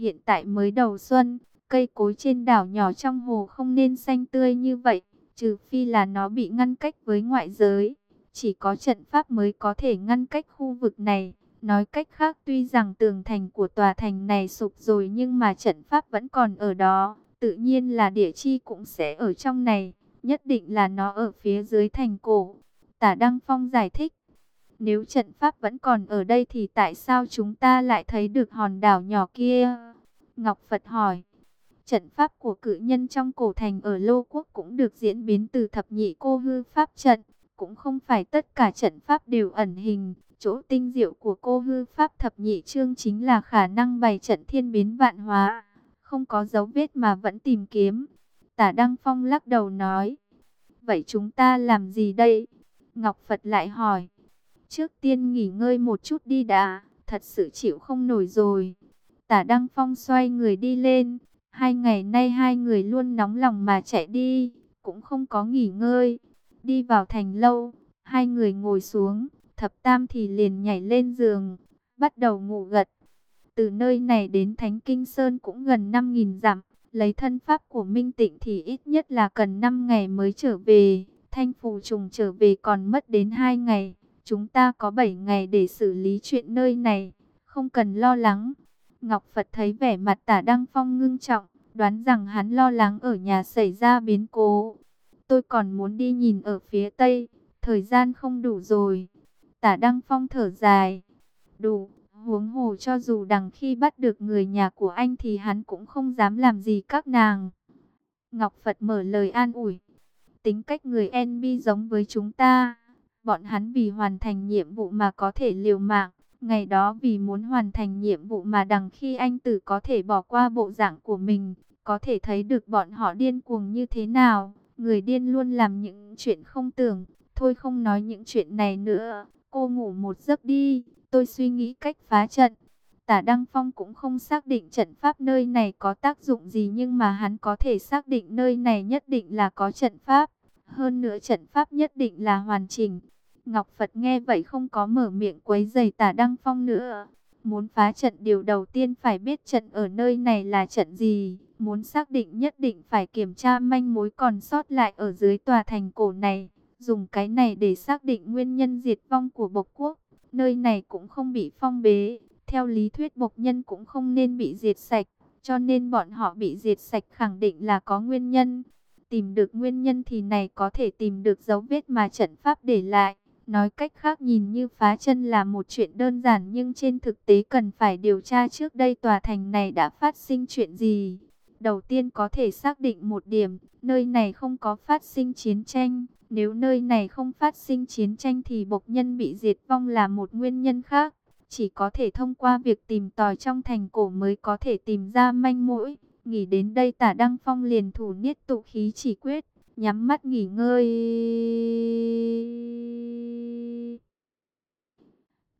Hiện tại mới đầu xuân, cây cối trên đảo nhỏ trong hồ không nên xanh tươi như vậy, trừ phi là nó bị ngăn cách với ngoại giới. Chỉ có trận pháp mới có thể ngăn cách khu vực này. Nói cách khác tuy rằng tường thành của tòa thành này sụp rồi nhưng mà trận pháp vẫn còn ở đó. Tự nhiên là địa chi cũng sẽ ở trong này. Nhất định là nó ở phía dưới thành cổ. Tả Đăng Phong giải thích. Nếu trận pháp vẫn còn ở đây thì tại sao chúng ta lại thấy được hòn đảo nhỏ kia? Ngọc Phật hỏi. Trận pháp của cự nhân trong cổ thành ở Lô Quốc cũng được diễn biến từ thập nhị cô hư pháp trận. Cũng không phải tất cả trận pháp đều ẩn hình. Chỗ tinh diệu của cô hư pháp thập nhị chương chính là khả năng bày trận thiên biến vạn hóa. Không có dấu vết mà vẫn tìm kiếm. Tả Đăng Phong lắc đầu nói. Vậy chúng ta làm gì đây? Ngọc Phật lại hỏi. Trước tiên nghỉ ngơi một chút đi đã. Thật sự chịu không nổi rồi. Tả Đăng Phong xoay người đi lên. Hai ngày nay hai người luôn nóng lòng mà chạy đi. Cũng không có nghỉ ngơi. Đi vào thành lâu. Hai người ngồi xuống thập tam thì liền nhảy lên giường, bắt đầu ngủ gật. Từ nơi này đến Thánh Kinh Sơn cũng gần 5.000 dặm, lấy thân pháp của Minh Tịnh thì ít nhất là cần 5 ngày mới trở về. Thanh Phù Trùng trở về còn mất đến 2 ngày, chúng ta có 7 ngày để xử lý chuyện nơi này, không cần lo lắng. Ngọc Phật thấy vẻ mặt tả Đăng Phong ngưng trọng, đoán rằng hắn lo lắng ở nhà xảy ra biến cố. Tôi còn muốn đi nhìn ở phía Tây, thời gian không đủ rồi. Tả Đăng Phong thở dài. Đủ, huống hồ cho dù đằng khi bắt được người nhà của anh thì hắn cũng không dám làm gì các nàng. Ngọc Phật mở lời an ủi. Tính cách người NB giống với chúng ta. Bọn hắn vì hoàn thành nhiệm vụ mà có thể liều mạng. Ngày đó vì muốn hoàn thành nhiệm vụ mà đằng khi anh tử có thể bỏ qua bộ dạng của mình. Có thể thấy được bọn họ điên cuồng như thế nào. Người điên luôn làm những chuyện không tưởng. Thôi không nói những chuyện này nữa. Cô ngủ một giấc đi, tôi suy nghĩ cách phá trận. Tả Đăng Phong cũng không xác định trận pháp nơi này có tác dụng gì nhưng mà hắn có thể xác định nơi này nhất định là có trận pháp. Hơn nữa trận pháp nhất định là hoàn chỉnh. Ngọc Phật nghe vậy không có mở miệng quấy giày tả Đăng Phong nữa. Muốn phá trận điều đầu tiên phải biết trận ở nơi này là trận gì. Muốn xác định nhất định phải kiểm tra manh mối còn sót lại ở dưới tòa thành cổ này dùng cái này để xác định nguyên nhân diệt vong của bộc quốc. Nơi này cũng không bị phong bế, theo lý thuyết bộc nhân cũng không nên bị diệt sạch, cho nên bọn họ bị diệt sạch khẳng định là có nguyên nhân. Tìm được nguyên nhân thì này có thể tìm được dấu vết mà trận pháp để lại. Nói cách khác nhìn như phá chân là một chuyện đơn giản nhưng trên thực tế cần phải điều tra trước đây tòa thành này đã phát sinh chuyện gì. Đầu tiên có thể xác định một điểm, nơi này không có phát sinh chiến tranh, nếu nơi này không phát sinh chiến tranh thì bộc nhân bị diệt vong là một nguyên nhân khác. Chỉ có thể thông qua việc tìm tòi trong thành cổ mới có thể tìm ra manh mối. Nghỉ đến đây tả Đăng Phong liền thủ niết tụ khí chỉ quyết, nhắm mắt nghỉ ngơi.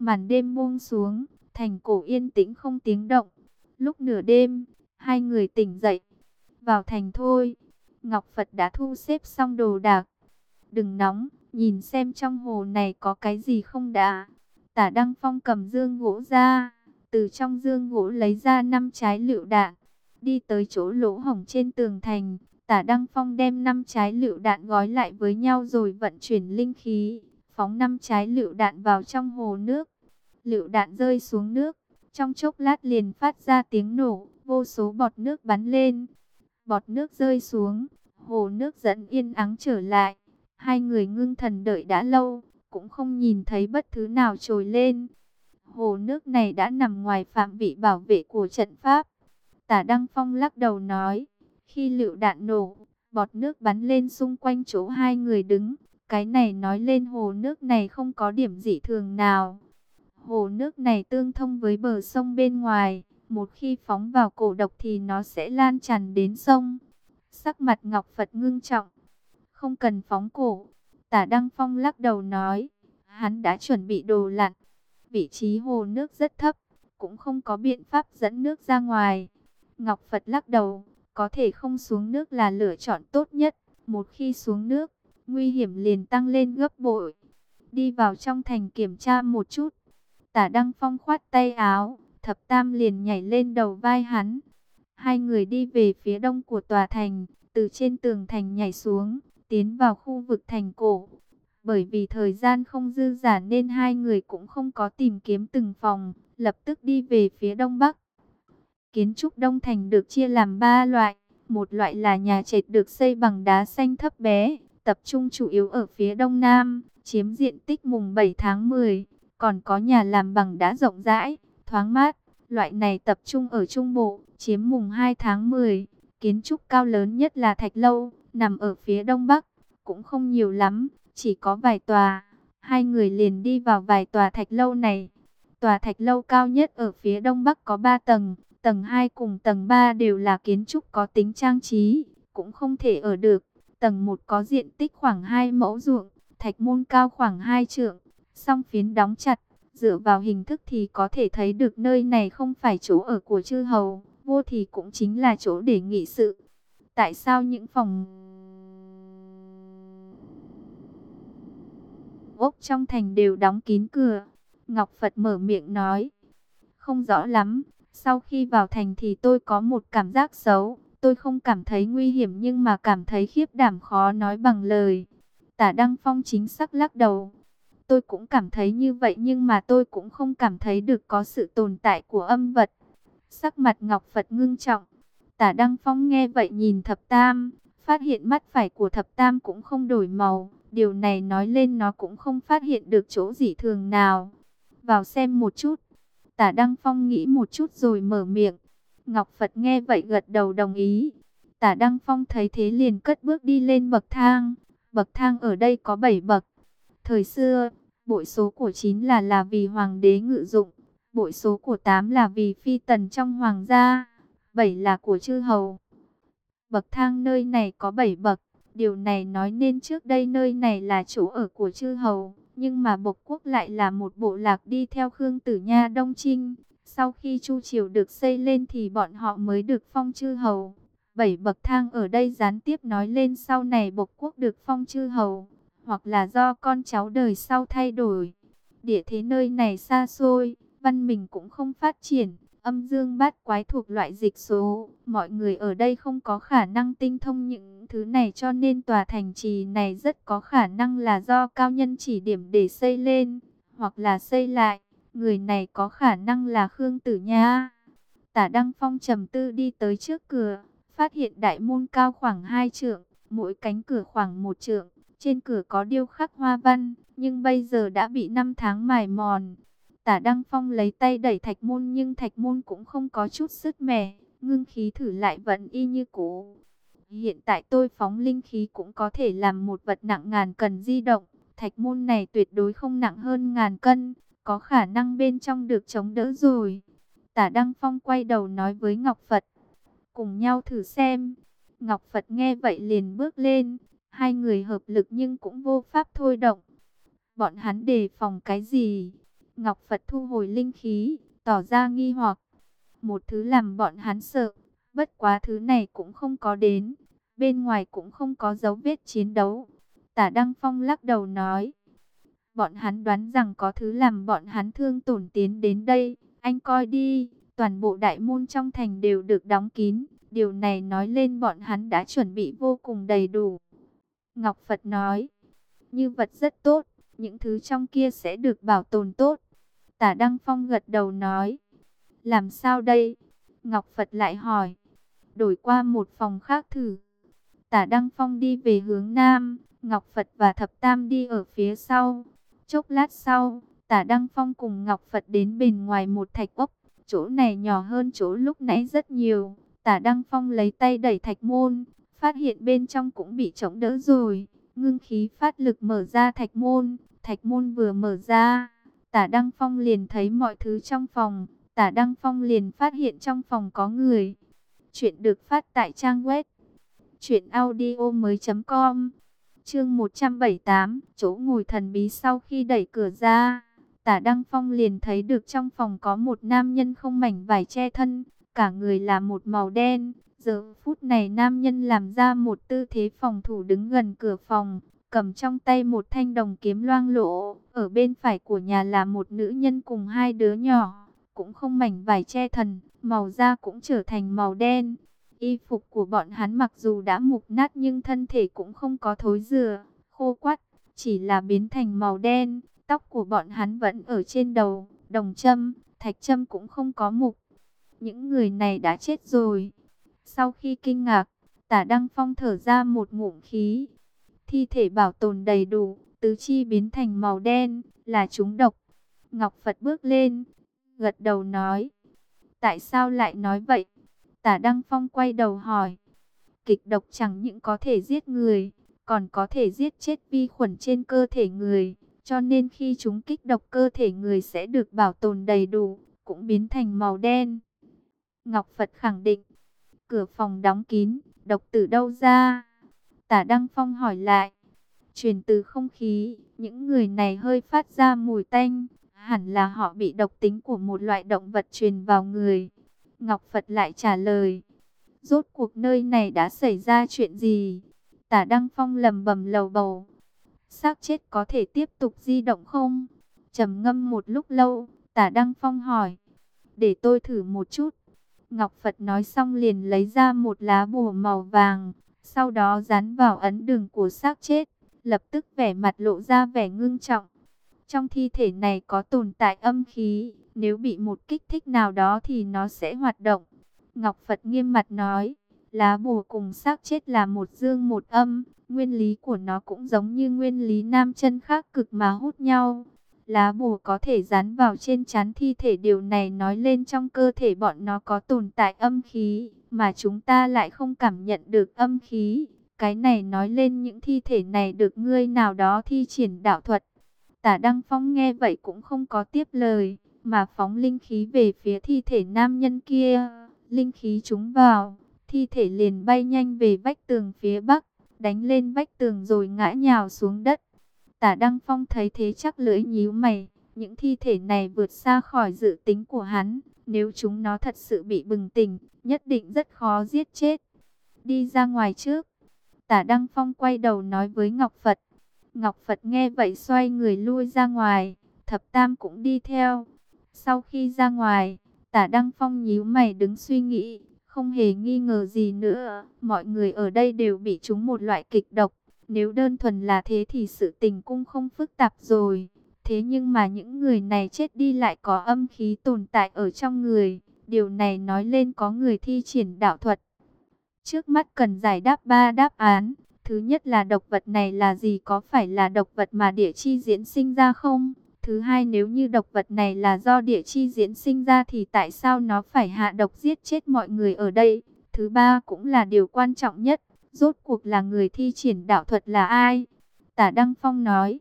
Màn đêm buông xuống, thành cổ yên tĩnh không tiếng động. Lúc nửa đêm, hai người tỉnh dậy. Vào thành thôi, Ngọc Phật đã thu xếp xong đồ đạc, Đừng nóng, nhìn xem trong hồ này có cái gì không đã. Tả Đăng Phong cầm dương gỗ ra, từ trong dương gỗ lấy ra năm trái lựu đạn, đi tới chỗ lỗ hổng trên tường thành. Tả Đăng Phong đem năm trái lựu đạn gói lại với nhau rồi vận chuyển linh khí, phóng năm trái lựu đạn vào trong hồ nước. Lựu đạn rơi xuống nước, trong chốc lát liền phát ra tiếng nổ, vô số bọt nước bắn lên. Bọt nước rơi xuống, hồ nước dẫn yên ắng trở lại. Hai người ngưng thần đợi đã lâu, cũng không nhìn thấy bất thứ nào trồi lên. Hồ nước này đã nằm ngoài phạm vị bảo vệ của trận pháp. Tả Đăng Phong lắc đầu nói, khi lựu đạn nổ, bọt nước bắn lên xung quanh chỗ hai người đứng. Cái này nói lên hồ nước này không có điểm dị thường nào. Hồ nước này tương thông với bờ sông bên ngoài. Một khi phóng vào cổ độc thì nó sẽ lan tràn đến sông. Sắc mặt Ngọc Phật ngưng trọng, không cần phóng cổ. Tả Đăng Phong lắc đầu nói, hắn đã chuẩn bị đồ lặn. Vị trí hồ nước rất thấp, cũng không có biện pháp dẫn nước ra ngoài. Ngọc Phật lắc đầu, có thể không xuống nước là lựa chọn tốt nhất. Một khi xuống nước, nguy hiểm liền tăng lên gấp bội. Đi vào trong thành kiểm tra một chút. Tả Đăng Phong khoát tay áo, Thập Tam liền nhảy lên đầu vai hắn. Hai người đi về phía đông của tòa thành, từ trên tường thành nhảy xuống, tiến vào khu vực thành cổ. Bởi vì thời gian không dư giả nên hai người cũng không có tìm kiếm từng phòng, lập tức đi về phía đông bắc. Kiến trúc Đông Thành được chia làm ba loại. Một loại là nhà trệt được xây bằng đá xanh thấp bé, tập trung chủ yếu ở phía đông nam, chiếm diện tích mùng 7 tháng 10. Còn có nhà làm bằng đá rộng rãi, thoáng mát. Loại này tập trung ở trung bộ, chiếm mùng 2 tháng 10. Kiến trúc cao lớn nhất là Thạch Lâu, nằm ở phía đông bắc, cũng không nhiều lắm, chỉ có vài tòa. Hai người liền đi vào vài tòa Thạch Lâu này. Tòa Thạch Lâu cao nhất ở phía đông bắc có 3 tầng, tầng 2 cùng tầng 3 đều là kiến trúc có tính trang trí, cũng không thể ở được. Tầng 1 có diện tích khoảng 2 mẫu ruộng, thạch môn cao khoảng 2 trượng, song phiến đóng chặt. Dựa vào hình thức thì có thể thấy được nơi này không phải chỗ ở của chư hầu, vô thì cũng chính là chỗ để nghị sự. Tại sao những phòng ốc trong thành đều đóng kín cửa? Ngọc Phật mở miệng nói. Không rõ lắm, sau khi vào thành thì tôi có một cảm giác xấu. Tôi không cảm thấy nguy hiểm nhưng mà cảm thấy khiếp đảm khó nói bằng lời. Tả Đăng Phong chính xác lắc đầu. Tôi cũng cảm thấy như vậy nhưng mà tôi cũng không cảm thấy được có sự tồn tại của âm vật. Sắc mặt Ngọc Phật ngưng trọng. Tả Đăng Phong nghe vậy nhìn thập tam, phát hiện mắt phải của thập tam cũng không đổi màu. Điều này nói lên nó cũng không phát hiện được chỗ gì thường nào. Vào xem một chút. Tả Đăng Phong nghĩ một chút rồi mở miệng. Ngọc Phật nghe vậy gật đầu đồng ý. Tả Đăng Phong thấy thế liền cất bước đi lên bậc thang. Bậc thang ở đây có 7 bậc. Thời xưa, bội số của 9 là là vì hoàng đế ngự dụng. Bội số của 8 là vì phi tần trong hoàng gia. 7 là của chư hầu. Bậc thang nơi này có 7 bậc. Điều này nói nên trước đây nơi này là chỗ ở của chư hầu. Nhưng mà Bộc Quốc lại là một bộ lạc đi theo Khương Tử Nha Đông Trinh. Sau khi Chu Triều được xây lên thì bọn họ mới được phong chư hầu. Bảy bậc thang ở đây gián tiếp nói lên sau này Bộc Quốc được phong chư hầu. Hoặc là do con cháu đời sau thay đổi. Địa thế nơi này xa xôi, văn mình cũng không phát triển. Âm dương bát quái thuộc loại dịch số, mọi người ở đây không có khả năng tinh thông những thứ này cho nên tòa thành trì này rất có khả năng là do cao nhân chỉ điểm để xây lên, hoặc là xây lại. Người này có khả năng là Khương Tử Nha. Tả Đăng Phong trầm tư đi tới trước cửa, phát hiện đại môn cao khoảng 2 trượng, mỗi cánh cửa khoảng 1 trượng. Trên cửa có điêu khắc hoa văn, nhưng bây giờ đã bị năm tháng mài mòn. Tả Đăng Phong lấy tay đẩy thạch môn nhưng thạch môn cũng không có chút sức mẻ, ngưng khí thử lại vẫn y như cũ. Hiện tại tôi phóng linh khí cũng có thể làm một vật nặng ngàn cân di động, thạch môn này tuyệt đối không nặng hơn ngàn cân, có khả năng bên trong được chống đỡ rồi. Tả Đăng Phong quay đầu nói với Ngọc Phật, cùng nhau thử xem. Ngọc Phật nghe vậy liền bước lên, hai người hợp lực nhưng cũng vô pháp thôi động. Bọn hắn đề phòng cái gì? Ngọc Phật thu hồi linh khí, tỏ ra nghi hoặc. Một thứ làm bọn hắn sợ, bất quá thứ này cũng không có đến. Bên ngoài cũng không có dấu vết chiến đấu. Tả Đăng Phong lắc đầu nói. Bọn hắn đoán rằng có thứ làm bọn hắn thương tổn tiến đến đây. Anh coi đi, toàn bộ đại môn trong thành đều được đóng kín. Điều này nói lên bọn hắn đã chuẩn bị vô cùng đầy đủ. Ngọc Phật nói, như vật rất tốt, những thứ trong kia sẽ được bảo tồn tốt. Tả Đăng Phong gật đầu nói. Làm sao đây? Ngọc Phật lại hỏi. Đổi qua một phòng khác thử. Tả Đăng Phong đi về hướng Nam. Ngọc Phật và Thập Tam đi ở phía sau. Chốc lát sau, Tả Đăng Phong cùng Ngọc Phật đến bên ngoài một thạch ốc. Chỗ này nhỏ hơn chỗ lúc nãy rất nhiều. Tả Đăng Phong lấy tay đẩy thạch môn. Phát hiện bên trong cũng bị chống đỡ rồi. Ngưng khí phát lực mở ra thạch môn. Thạch môn vừa mở ra Tả Đăng Phong liền thấy mọi thứ trong phòng. Tả Đăng Phong liền phát hiện trong phòng có người. Chuyện được phát tại trang web. Chuyện audio mới com. Chương 178. Chỗ ngồi thần bí sau khi đẩy cửa ra. Tả Đăng Phong liền thấy được trong phòng có một nam nhân không mảnh vải che thân. Cả người là một màu đen. Giờ phút này nam nhân làm ra một tư thế phòng thủ đứng gần cửa phòng cầm trong tay một thanh đồng kiếm loang lỗ. Ở bên phải của nhà là một nữ nhân cùng hai đứa nhỏ. cũng không mảnh vải che thần, màu da cũng trở thành màu đen. Y phục của bọn hắn mặc dù đã mục nát nhưng thân thể cũng không có thối rửa, khô quắt, chỉ là biến thành màu đen. Tóc của bọn hắn vẫn ở trên đầu, đồng châm, thạch châm cũng không có mục. Những người này đã chết rồi. Sau khi kinh ngạc, tả Đăng Phong thở ra một ngụm khí. Thi thể bảo tồn đầy đủ, tứ chi biến thành màu đen, là chúng độc. Ngọc Phật bước lên, gật đầu nói. Tại sao lại nói vậy? Tả Đăng Phong quay đầu hỏi. Kịch độc chẳng những có thể giết người, còn có thể giết chết vi khuẩn trên cơ thể người. Cho nên khi chúng kích độc cơ thể người sẽ được bảo tồn đầy đủ, cũng biến thành màu đen. Ngọc Phật khẳng định, cửa phòng đóng kín, độc từ đâu ra? Tả Đăng Phong hỏi lại, truyền từ không khí, những người này hơi phát ra mùi tanh, hẳn là họ bị độc tính của một loại động vật truyền vào người. Ngọc Phật lại trả lời, rốt cuộc nơi này đã xảy ra chuyện gì? Tả Đăng Phong lầm bầm lầu bầu, xác chết có thể tiếp tục di động không? trầm ngâm một lúc lâu, tả Đăng Phong hỏi, để tôi thử một chút. Ngọc Phật nói xong liền lấy ra một lá bùa màu vàng, sau đó dán vào ấn đường của xác chết, lập tức vẻ mặt lộ ra vẻ ngưng trọng. Trong thi thể này có tồn tại âm khí, nếu bị một kích thích nào đó thì nó sẽ hoạt động. Ngọc Phật nghiêm mặt nói, lá bùa cùng xác chết là một dương một âm, nguyên lý của nó cũng giống như nguyên lý nam chân khác cực mà hút nhau. Lá bùa có thể dán vào trên chán thi thể điều này nói lên trong cơ thể bọn nó có tồn tại âm khí, mà chúng ta lại không cảm nhận được âm khí. Cái này nói lên những thi thể này được ngươi nào đó thi triển đạo thuật. Tả Đăng Phong nghe vậy cũng không có tiếp lời, mà phóng linh khí về phía thi thể nam nhân kia. Linh khí trúng vào, thi thể liền bay nhanh về vách tường phía bắc, đánh lên vách tường rồi ngã nhào xuống đất. Tả Đăng Phong thấy thế chắc lưỡi nhíu mày, những thi thể này vượt xa khỏi dự tính của hắn, nếu chúng nó thật sự bị bừng tỉnh, nhất định rất khó giết chết. Đi ra ngoài trước. Tả Đăng Phong quay đầu nói với Ngọc Phật. Ngọc Phật nghe vậy xoay người lui ra ngoài, thập tam cũng đi theo. Sau khi ra ngoài, tả Đăng Phong nhíu mày đứng suy nghĩ, không hề nghi ngờ gì nữa. Mọi người ở đây đều bị trúng một loại kịch độc. Nếu đơn thuần là thế thì sự tình cũng không phức tạp rồi. Thế nhưng mà những người này chết đi lại có âm khí tồn tại ở trong người. Điều này nói lên có người thi triển đạo thuật. Trước mắt cần giải đáp ba đáp án. Thứ nhất là độc vật này là gì có phải là độc vật mà địa chi diễn sinh ra không? Thứ hai nếu như độc vật này là do địa chi diễn sinh ra thì tại sao nó phải hạ độc giết chết mọi người ở đây? Thứ ba cũng là điều quan trọng nhất. Rốt cuộc là người thi triển đạo thuật là ai? Tả Đăng Phong nói.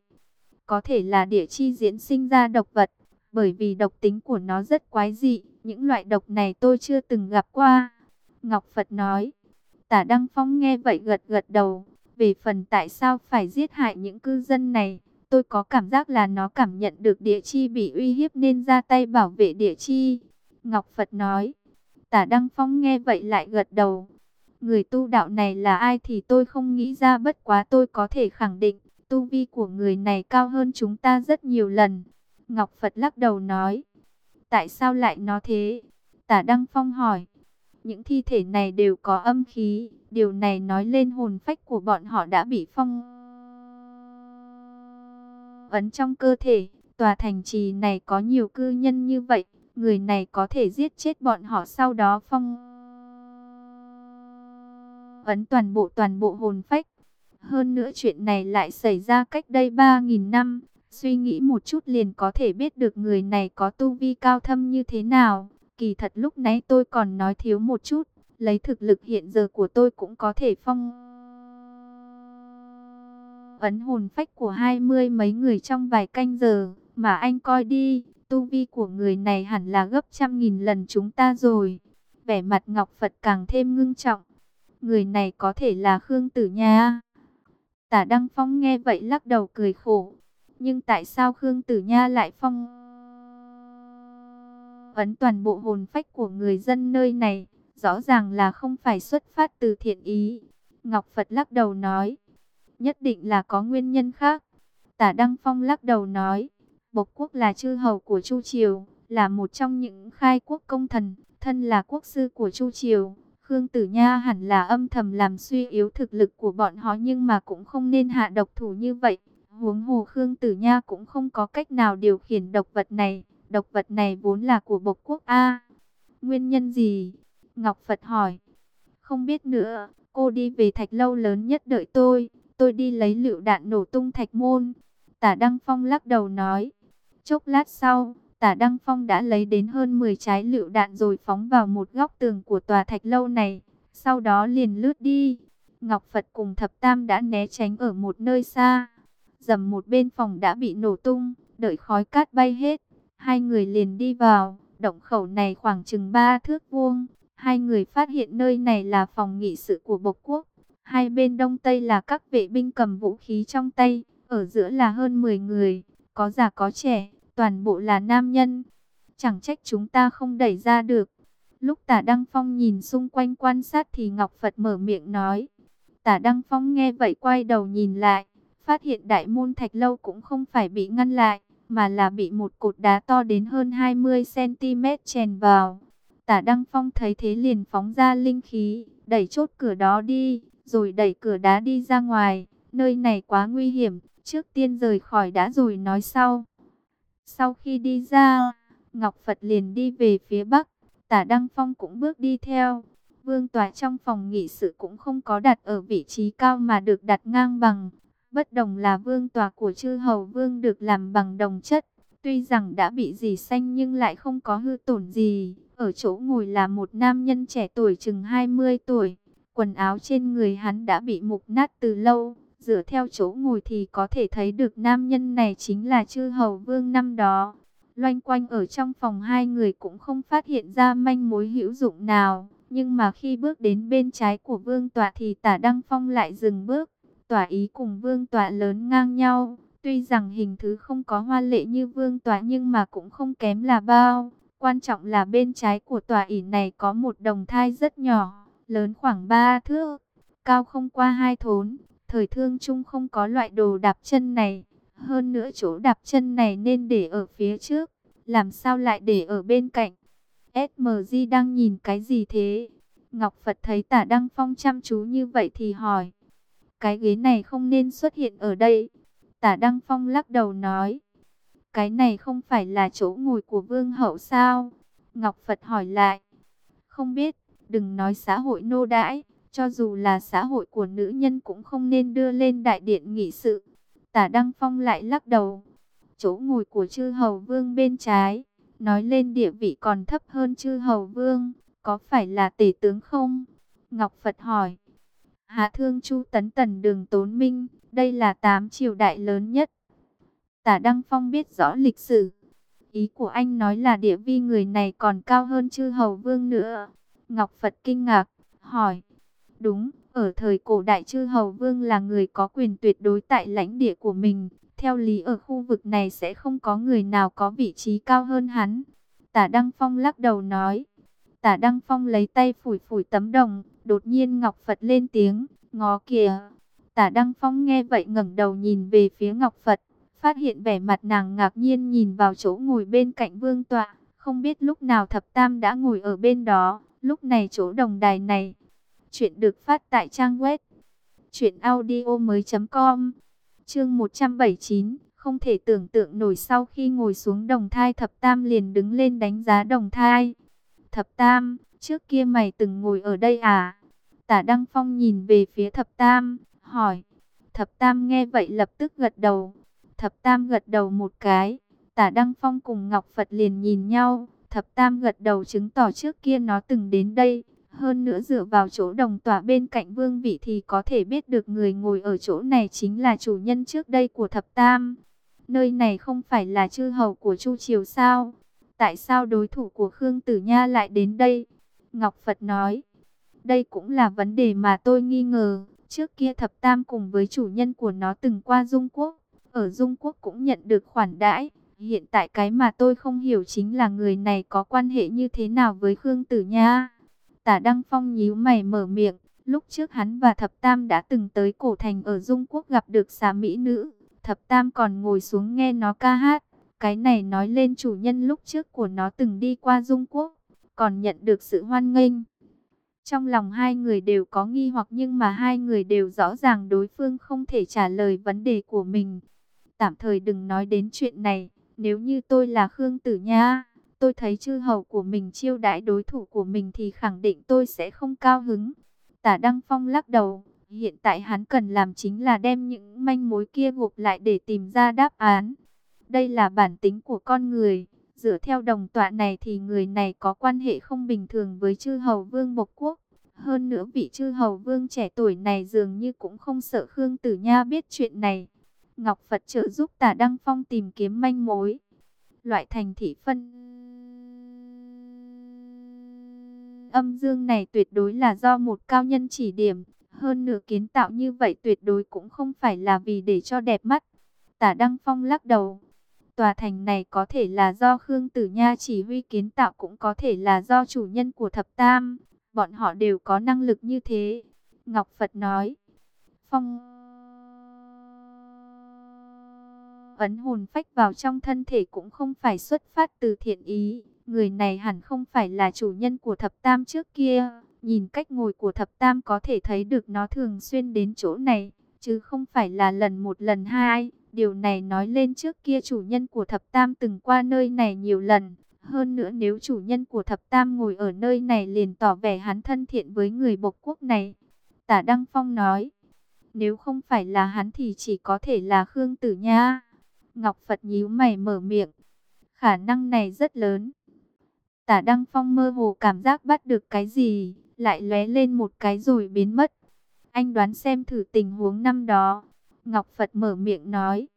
Có thể là địa chi diễn sinh ra độc vật. Bởi vì độc tính của nó rất quái dị. Những loại độc này tôi chưa từng gặp qua. Ngọc Phật nói. Tả Đăng Phong nghe vậy gật gật đầu. Về phần tại sao phải giết hại những cư dân này, tôi có cảm giác là nó cảm nhận được địa chi bị uy hiếp nên ra tay bảo vệ địa chi. Ngọc Phật nói, tả Đăng Phong nghe vậy lại gật đầu. Người tu đạo này là ai thì tôi không nghĩ ra bất quá tôi có thể khẳng định, tu vi của người này cao hơn chúng ta rất nhiều lần. Ngọc Phật lắc đầu nói, tại sao lại nó thế? Tả Đăng Phong hỏi, những thi thể này đều có âm khí, điều này nói lên hồn phách của bọn họ đã bị phong ấn trong cơ thể. Tòa thành trì này có nhiều cư nhân như vậy, người này có thể giết chết bọn họ sau đó phong ấn toàn bộ toàn bộ hồn phách. Hơn nữa chuyện này lại xảy ra cách đây 3.000 năm, suy nghĩ một chút liền có thể biết được người này có tu vi cao thâm như thế nào. Kỳ thật lúc nãy tôi còn nói thiếu một chút, lấy thực lực hiện giờ của tôi cũng có thể phong ấn hồn phách của hai mươi mấy người trong vài canh giờ, mà anh coi đi, tu vi của người này hẳn là gấp trăm nghìn lần chúng ta rồi. Vẻ mặt Ngọc Phật càng thêm ngưng trọng. Người này có thể là Khương Tử Nha. Tả Đăng Phong nghe vậy lắc đầu cười khổ. Nhưng tại sao Khương Tử Nha lại phong ấn toàn bộ hồn phách của người dân nơi này? Rõ ràng là không phải xuất phát từ thiện ý. Ngọc Phật lắc đầu nói. Nhất định là có nguyên nhân khác. Tả Đăng Phong lắc đầu nói. Bộc quốc là chư hầu của Chu Triều. là một trong những khai quốc công thần, thân là quốc sư của Chu Triều. Khương Tử Nha hẳn là âm thầm làm suy yếu thực lực của bọn họ nhưng mà cũng không nên hạ độc thủ như vậy. Huống hồ Khương Tử Nha cũng không có cách nào điều khiển độc vật này. Độc vật này vốn là của bộc quốc A. Nguyên nhân gì? Ngọc Phật hỏi. Không biết nữa, cô đi về thạch lâu lớn nhất đợi tôi. Tôi đi lấy lựu đạn nổ tung thạch môn. Tả Đăng Phong lắc đầu nói. Chốc lát sau, Tả Đăng Phong đã lấy đến hơn 10 trái lựu đạn rồi phóng vào một góc tường của tòa thạch lâu này. Sau đó liền lướt đi. Ngọc Phật cùng Thập Tam đã né tránh ở một nơi xa. Dầm một bên phòng đã bị nổ tung, đợi khói cát bay hết. Hai người liền đi vào, động khẩu này khoảng chừng 3 thước vuông. Hai người phát hiện nơi này là phòng nghị sự của Bộc Quốc. Hai bên đông tây là các vệ binh cầm vũ khí trong tay, ở giữa là hơn 10 người, có già có trẻ toàn bộ là nam nhân. Chẳng trách chúng ta không đẩy ra được. Lúc tả Đăng Phong nhìn xung quanh quan sát thì Ngọc Phật mở miệng nói. Tả Đăng Phong nghe vậy quay đầu nhìn lại, phát hiện đại môn thạch lâu cũng không phải bị ngăn lại, mà là bị một cột đá to đến hơn 20cm chèn vào. Tả Đăng Phong thấy thế liền phóng ra linh khí, đẩy chốt cửa đó đi, rồi đẩy cửa đá đi ra ngoài. Nơi này quá nguy hiểm, trước tiên rời khỏi đá rồi nói sau. Sau khi đi ra, Ngọc Phật liền đi về phía Bắc, tả Đăng Phong cũng bước đi theo. Vương tòa trong phòng nghị sự cũng không có đặt ở vị trí cao mà được đặt ngang bằng. Bất đồng là vương tòa của chư hầu vương được làm bằng đồng chất. Tuy rằng đã bị dì xanh nhưng lại không có hư tổn gì. Ở chỗ ngồi là một nam nhân trẻ tuổi chừng 20 tuổi. Quần áo trên người hắn đã bị mục nát từ lâu. Dựa theo chỗ ngồi thì có thể thấy được nam nhân này chính là chư hầu vương năm đó. Loanh quanh ở trong phòng hai người cũng không phát hiện ra manh mối hữu dụng nào. Nhưng mà khi bước đến bên trái của vương tọa thì tả Đăng Phong lại dừng bước. Tỏa ý cùng vương tọa lớn ngang nhau. Tuy rằng hình thứ không có hoa lệ như vương tọa nhưng mà cũng không kém là bao. Quan trọng là bên trái của tòa ỉ này có một đồng thai rất nhỏ, lớn khoảng 3 thước, cao không qua hai thốn. Thời thương trung không có loại đồ đạp chân này. Hơn nữa chỗ đạp chân này nên để ở phía trước. Làm sao lại để ở bên cạnh? SMG đang nhìn cái gì thế? Ngọc Phật thấy tả Đăng Phong chăm chú như vậy thì hỏi. Cái ghế này không nên xuất hiện ở đây. Tả Đăng Phong lắc đầu nói. Cái này không phải là chỗ ngồi của vương hậu sao? Ngọc Phật hỏi lại. Không biết, đừng nói xã hội nô đãi. Cho dù là xã hội của nữ nhân cũng không nên đưa lên đại điện nghị sự. Tả Đăng Phong lại lắc đầu. Chỗ ngồi của chư hầu vương bên trái. Nói lên địa vị còn thấp hơn chư hầu vương. Có phải là tể tướng không? Ngọc Phật hỏi. Hạ thương chu tấn tần đường tốn minh. Đây là tám triều đại lớn nhất. Tả Đăng Phong biết rõ lịch sử. Ý của anh nói là địa vi người này còn cao hơn chư hầu vương nữa. Ngọc Phật kinh ngạc, hỏi. Đúng, ở thời cổ đại chư hầu vương là người có quyền tuyệt đối tại lãnh địa của mình. Theo lý ở khu vực này sẽ không có người nào có vị trí cao hơn hắn. Tả Đăng Phong lắc đầu nói. Tả Đăng Phong lấy tay phủi phủi tấm đồng, đột nhiên Ngọc Phật lên tiếng, ngó kìa. Tả Đăng Phong nghe vậy ngẩng đầu nhìn về phía Ngọc Phật, phát hiện vẻ mặt nàng ngạc nhiên nhìn vào chỗ ngồi bên cạnh vương tọa. Không biết lúc nào thập tam đã ngồi ở bên đó, lúc này chỗ đồng đài này Chuyện được phát tại trang web truyệnaudiomoi.com. Chương 179, không thể tưởng tượng nổi sau khi ngồi xuống đồng thai thập tam liền đứng lên đánh giá đồng thai. Thập tam, trước kia mày từng ngồi ở đây à? Tả Đăng Phong nhìn về phía thập tam, hỏi. Thập tam nghe vậy lập tức gật đầu. Thập tam gật đầu một cái. Tả Đăng Phong cùng Ngọc Phật liền nhìn nhau. Thập tam gật đầu chứng tỏ trước kia nó từng đến đây. Hơn nữa dựa vào chỗ đồng tỏa bên cạnh vương vị thì có thể biết được người ngồi ở chỗ này chính là chủ nhân trước đây của thập tam. Nơi này không phải là chư hầu của Chu Triều sao? Tại sao đối thủ của Khương Tử Nha lại đến đây? Ngọc Phật nói, đây cũng là vấn đề mà tôi nghi ngờ. Trước kia thập tam cùng với chủ nhân của nó từng qua Dung Quốc. Ở Dung Quốc cũng nhận được khoản đãi. Hiện tại cái mà tôi không hiểu chính là người này có quan hệ như thế nào với Khương Tử Nha. Tả Đăng Phong nhíu mày mở miệng, lúc trước hắn và Thập Tam đã từng tới cổ thành ở Dung Quốc gặp được xà mỹ nữ. Thập Tam còn ngồi xuống nghe nó ca hát, Cái này nói lên chủ nhân lúc trước của nó từng đi qua Dung Quốc, còn nhận được sự hoan nghênh. Trong lòng hai người đều có nghi hoặc nhưng mà hai người đều rõ ràng đối phương không thể trả lời vấn đề của mình. Tạm thời đừng nói đến chuyện này, nếu như tôi là Khương Tử Nha, tôi thấy chư hầu của mình chiêu đãi đối thủ của mình thì khẳng định tôi sẽ không cao hứng. Tả Đăng Phong lắc đầu, hiện tại hắn cần làm chính là đem những manh mối kia gộp lại để tìm ra đáp án. Đây là bản tính của con người. Dựa theo đồng tọa này thì người này có quan hệ không bình thường với chư hầu vương Bộc Quốc. Hơn nữa vị chư hầu vương trẻ tuổi này dường như cũng không sợ Khương Tử Nha biết chuyện này. Ngọc Phật trợ giúp tả Đăng Phong tìm kiếm manh mối. Loại thành thị phân âm dương này tuyệt đối là do một cao nhân chỉ điểm. Hơn nửa kiến tạo như vậy tuyệt đối cũng không phải là vì để cho đẹp mắt. Tả Đăng Phong lắc đầu. Tòa thành này có thể là do Khương Tử Nha chỉ huy kiến tạo cũng có thể là do chủ nhân của thập tam. Bọn họ đều có năng lực như thế. Ngọc Phật nói. Phong ấn hồn phách vào trong thân thể cũng không phải xuất phát từ thiện ý. Người này hẳn không phải là chủ nhân của thập tam trước kia. Nhìn cách ngồi của thập tam có thể thấy được nó thường xuyên đến chỗ này, chứ không phải là lần một lần hai. Điều này nói lên trước kia chủ nhân của thập tam từng qua nơi này nhiều lần. Hơn nữa nếu chủ nhân của thập tam ngồi ở nơi này liền tỏ vẻ hắn thân thiện với người bộc quốc này. Tả Đăng Phong nói, nếu không phải là hắn thì chỉ có thể là Khương Tử Nha. Ngọc Phật nhíu mày mở miệng, khả năng này rất lớn. Tả Đăng Phong mơ hồ cảm giác bắt được cái gì, lại lóe lên một cái rồi biến mất. Anh đoán xem thử tình huống năm đó. Ngọc Phật mở miệng nói.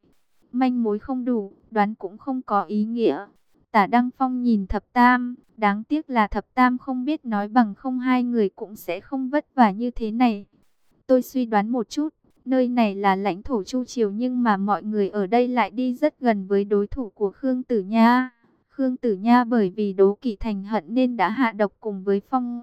Manh mối không đủ, đoán cũng không có ý nghĩa. Tả Đăng Phong nhìn thập tam, đáng tiếc là thập tam không biết nói bằng không hai người cũng sẽ không vất vả như thế này. Tôi suy đoán một chút, nơi này là lãnh thổ Chu Triều nhưng mà mọi người ở đây lại đi rất gần với đối thủ của Khương Tử Nha. Khương Tử Nha bởi vì đố kỵ thành hận nên đã hạ độc cùng với Phong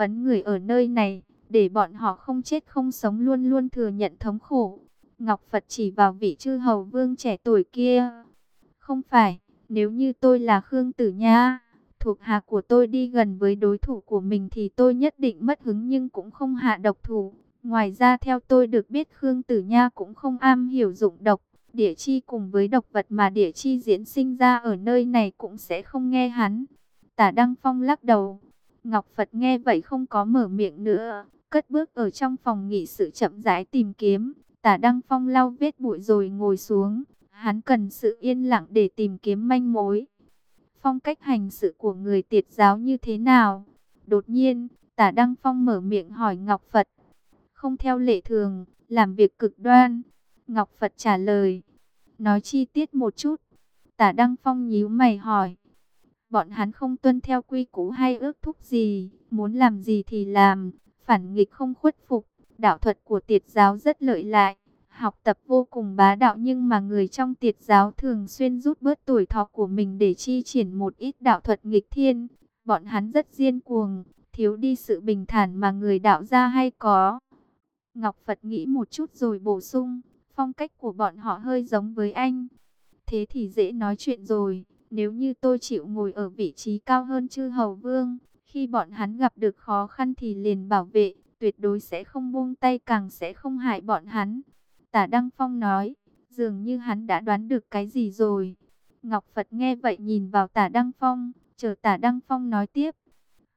ấn người ở nơi này, để bọn họ không chết không sống luôn luôn thừa nhận thống khổ. Ngọc Phật chỉ vào vị chư hầu vương trẻ tuổi kia. Không phải, nếu như tôi là Khương Tử Nha, thuộc hạ của tôi đi gần với đối thủ của mình thì tôi nhất định mất hứng nhưng cũng không hạ độc thủ. Ngoài ra theo tôi được biết Khương Tử Nha cũng không am hiểu dụng độc. Địa chi cùng với độc vật mà địa chi diễn sinh ra ở nơi này cũng sẽ không nghe hắn. Tả Đăng Phong lắc đầu. Ngọc Phật nghe vậy không có mở miệng nữa. Cất bước ở trong phòng nghỉ sự chậm rãi tìm kiếm. Tả Đăng Phong lau vết bụi rồi ngồi xuống. Hắn cần sự yên lặng để tìm kiếm manh mối. Phong cách hành sự của người tiệt giáo như thế nào? Đột nhiên, tả Đăng Phong mở miệng hỏi Ngọc Phật. Không theo lệ thường, làm việc cực đoan. Ngọc Phật trả lời. Nói chi tiết một chút. Tả Đăng Phong nhíu mày hỏi. Bọn hắn không tuân theo quy củ hay ước thúc gì. Muốn làm gì thì làm. Phản nghịch không khuất phục. Đạo thuật của tiệt giáo rất lợi lại. Học tập vô cùng bá đạo nhưng mà người trong tiệt giáo thường xuyên rút bớt tuổi thọ của mình để chi triển một ít đạo thuật nghịch thiên. Bọn hắn rất riêng cuồng, thiếu đi sự bình thản mà người đạo gia hay có. Ngọc Phật nghĩ một chút rồi bổ sung, phong cách của bọn họ hơi giống với anh. Thế thì dễ nói chuyện rồi, nếu như tôi chịu ngồi ở vị trí cao hơn chư hầu vương, khi bọn hắn gặp được khó khăn thì liền bảo vệ, tuyệt đối sẽ không buông tay càng sẽ không hại bọn hắn. Tả Đăng Phong nói, dường như hắn đã đoán được cái gì rồi. Ngọc Phật nghe vậy nhìn vào tả Đăng Phong, chờ tả Đăng Phong nói tiếp.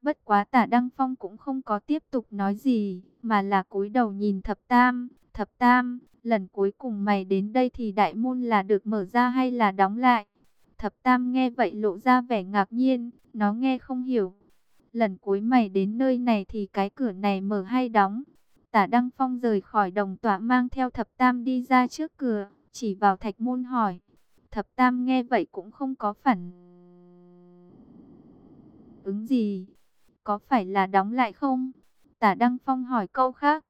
Bất quá tả Đăng Phong cũng không có tiếp tục nói gì, mà là cúi đầu nhìn thập tam. Thập tam, lần cuối cùng mày đến đây thì đại môn là được mở ra hay là đóng lại? Thập tam nghe vậy lộ ra vẻ ngạc nhiên, nó nghe không hiểu. Lần cuối mày đến nơi này thì cái cửa này mở hay đóng? Tả Đăng Phong rời khỏi đồng tọa mang theo thập tam đi ra trước cửa, chỉ vào thạch môn hỏi. Thập tam nghe vậy cũng không có phản ứng gì. Có phải là đóng lại không? Tả Đăng Phong hỏi câu khác.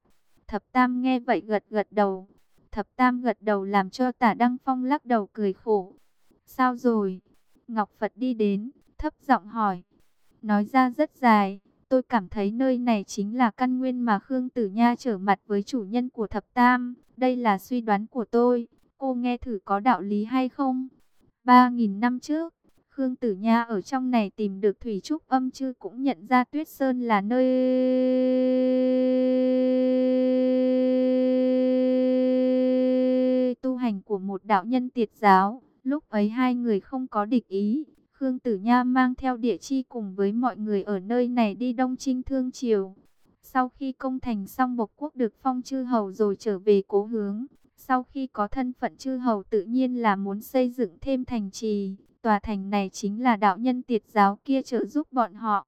Thập Tam nghe vậy gật gật đầu. Thập Tam gật đầu làm cho Tả Đăng Phong lắc đầu cười khổ. Sao rồi? Ngọc Phật đi đến, thấp giọng hỏi. Nói ra rất dài, Tôi cảm thấy nơi này chính là căn nguyên mà Khương Tử Nha trở mặt với chủ nhân của thập tam. Đây là suy đoán của tôi. Cô nghe thử có đạo lý hay không? Ba nghìn năm trước, Khương Tử Nha ở trong này tìm được Thủy Trúc âm chư cũng nhận ra Tuyết Sơn là nơi tu hành của một đạo nhân tiệt giáo. Lúc ấy hai người không có địch ý. Khương Tử Nha mang theo địa chi cùng với mọi người ở nơi này đi Đông Trinh Thương Triều. Sau khi công thành xong Bộc Quốc được phong chư hầu rồi trở về cố hướng. Sau khi có thân phận chư hầu tự nhiên là muốn xây dựng thêm thành trì. Tòa thành này chính là đạo nhân tiệt giáo kia trợ giúp bọn họ.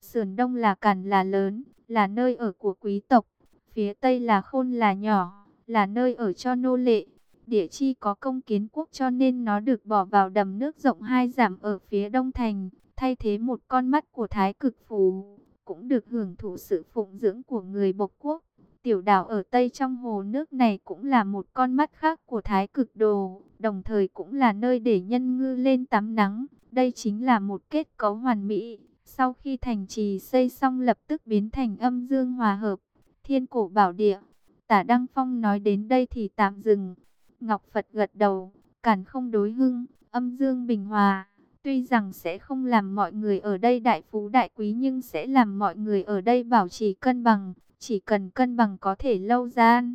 Sườn đông là càn là lớn, là nơi ở của quý tộc. Phía tây là khôn là nhỏ, là nơi ở cho nô lệ. Địa chi có công kiến quốc cho nên nó được bỏ vào đầm nước rộng hai giảm ở phía đông thành, thay thế một con mắt của thái cực phù, cũng được hưởng thụ sự phụng dưỡng của người bộc quốc. Tiểu đảo ở Tây trong hồ nước này cũng là một con mắt khác của thái cực đồ, đồng thời cũng là nơi để nhân ngư lên tắm nắng. Đây chính là một kết cấu hoàn mỹ. Sau khi thành trì xây xong lập tức biến thành âm dương hòa hợp, thiên cổ bảo địa. Tả Đăng Phong nói đến đây thì tạm dừng. Ngọc Phật gật đầu, cản không đối hưng, âm dương bình hòa. Tuy rằng sẽ không làm mọi người ở đây đại phú đại quý nhưng sẽ làm mọi người ở đây bảo trì cân bằng. Chỉ cần cân bằng có thể lâu gian.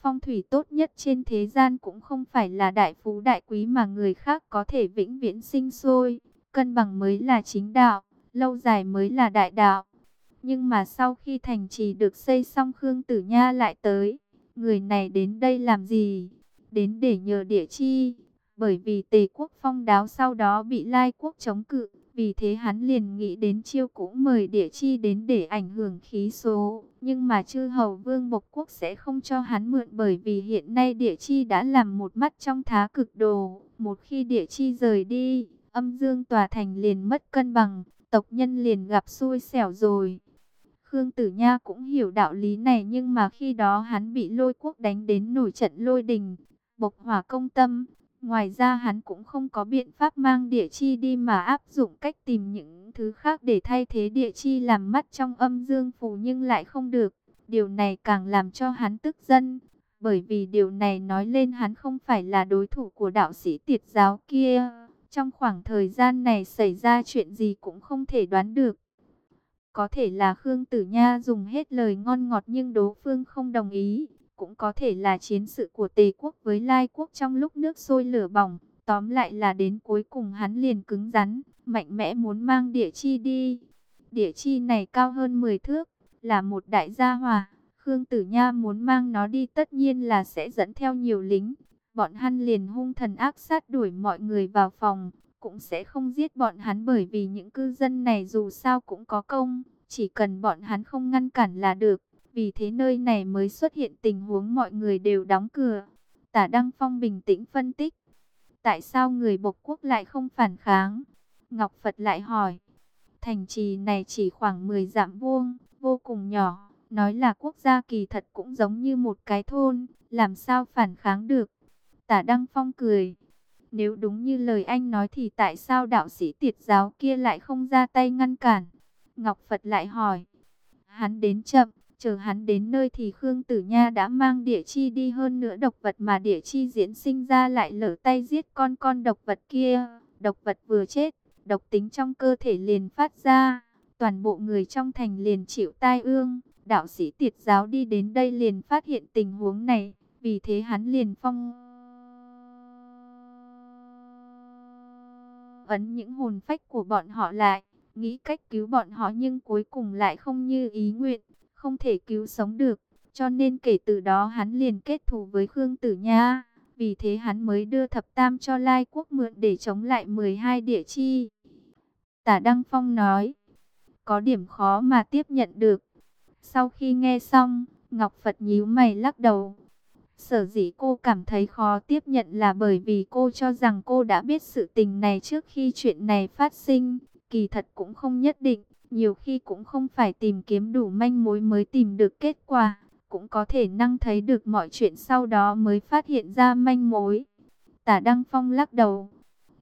Phong thủy tốt nhất trên thế gian cũng không phải là đại phú đại quý mà người khác có thể vĩnh viễn sinh sôi. Cân bằng mới là chính đạo, lâu dài mới là đại đạo. Nhưng mà sau khi thành trì được xây xong Khương Tử Nha lại tới. Người này đến đây làm gì? Đến để nhờ địa chi. Bởi vì tề quốc phong đáo sau đó bị lai quốc chống cự. Vì thế hắn liền nghĩ đến chiêu cũng mời địa chi đến để ảnh hưởng khí số. Nhưng mà chư hầu vương bộc quốc sẽ không cho hắn mượn bởi vì hiện nay địa chi đã làm một mắt trong thá cực đồ. Một khi địa chi rời đi, âm dương tòa thành liền mất cân bằng, tộc nhân liền gặp xui xẻo rồi. Khương Tử Nha cũng hiểu đạo lý này nhưng mà khi đó hắn bị lôi quốc đánh đến nổi trận lôi đình, bộc hỏa công tâm, Ngoài ra hắn cũng không có biện pháp mang địa chi đi mà áp dụng cách tìm những thứ khác để thay thế địa chi làm mắt trong âm dương phù nhưng lại không được. Điều này càng làm cho hắn tức giận, bởi vì điều này nói lên hắn không phải là đối thủ của đạo sĩ tiệt giáo kia. Trong khoảng thời gian này xảy ra chuyện gì cũng không thể đoán được. Có thể là Khương Tử Nha dùng hết lời ngon ngọt nhưng đối phương không đồng ý cũng có thể là chiến sự của Tề quốc với Lai quốc trong lúc nước sôi lửa bỏng. Tóm lại là đến cuối cùng hắn liền cứng rắn, mạnh mẽ muốn mang địa chi đi. Địa chi này cao hơn 10 thước, là một đại gia hòa. Khương Tử Nha muốn mang nó đi tất nhiên là sẽ dẫn theo nhiều lính. Bọn hắn liền hung thần ác sát đuổi mọi người vào phòng, cũng sẽ không giết bọn hắn bởi vì những cư dân này dù sao cũng có công, chỉ cần bọn hắn không ngăn cản là được. Vì thế nơi này mới xuất hiện tình huống mọi người đều đóng cửa. Tả Đăng Phong bình tĩnh phân tích. Tại sao người bộc quốc lại không phản kháng? Ngọc Phật lại hỏi. Thành trì này chỉ khoảng 10 dặm vuông, vô cùng nhỏ. Nói là quốc gia kỳ thật cũng giống như một cái thôn. Làm sao phản kháng được? Tả Đăng Phong cười. Nếu đúng như lời anh nói thì tại sao đạo sĩ tiệt giáo kia lại không ra tay ngăn cản? Ngọc Phật lại hỏi. Hắn đến chậm, Chờ hắn đến nơi thì Khương Tử Nha đã mang địa chi đi hơn nữa độc vật mà địa chi diễn sinh ra lại lỡ tay giết con con độc vật kia. Độc vật vừa chết, độc tính trong cơ thể liền phát ra. Toàn bộ người trong thành liền chịu tai ương. Đạo sĩ tiệt giáo đi đến đây liền phát hiện tình huống này. Vì thế hắn liền phong... Ấn những hồn phách của bọn họ lại. Nghĩ cách cứu bọn họ nhưng cuối cùng lại không như ý nguyện không thể cứu sống được. Cho nên kể từ đó hắn liền kết thù với Khương Tử Nha. Vì thế hắn mới đưa thập tam cho Lai Quốc mượn để chống lại 12 địa chi. Tả Đăng Phong nói, có điểm khó mà tiếp nhận được. Sau khi nghe xong, Ngọc Phật nhíu mày lắc đầu. Sở dĩ cô cảm thấy khó tiếp nhận là bởi vì cô cho rằng cô đã biết sự tình này trước khi chuyện này phát sinh. Kỳ thật cũng không nhất định nhiều khi cũng không phải tìm kiếm đủ manh mối mới tìm được kết quả, cũng có thể năng thấy được mọi chuyện sau đó mới phát hiện ra manh mối. Tả Đăng Phong lắc đầu,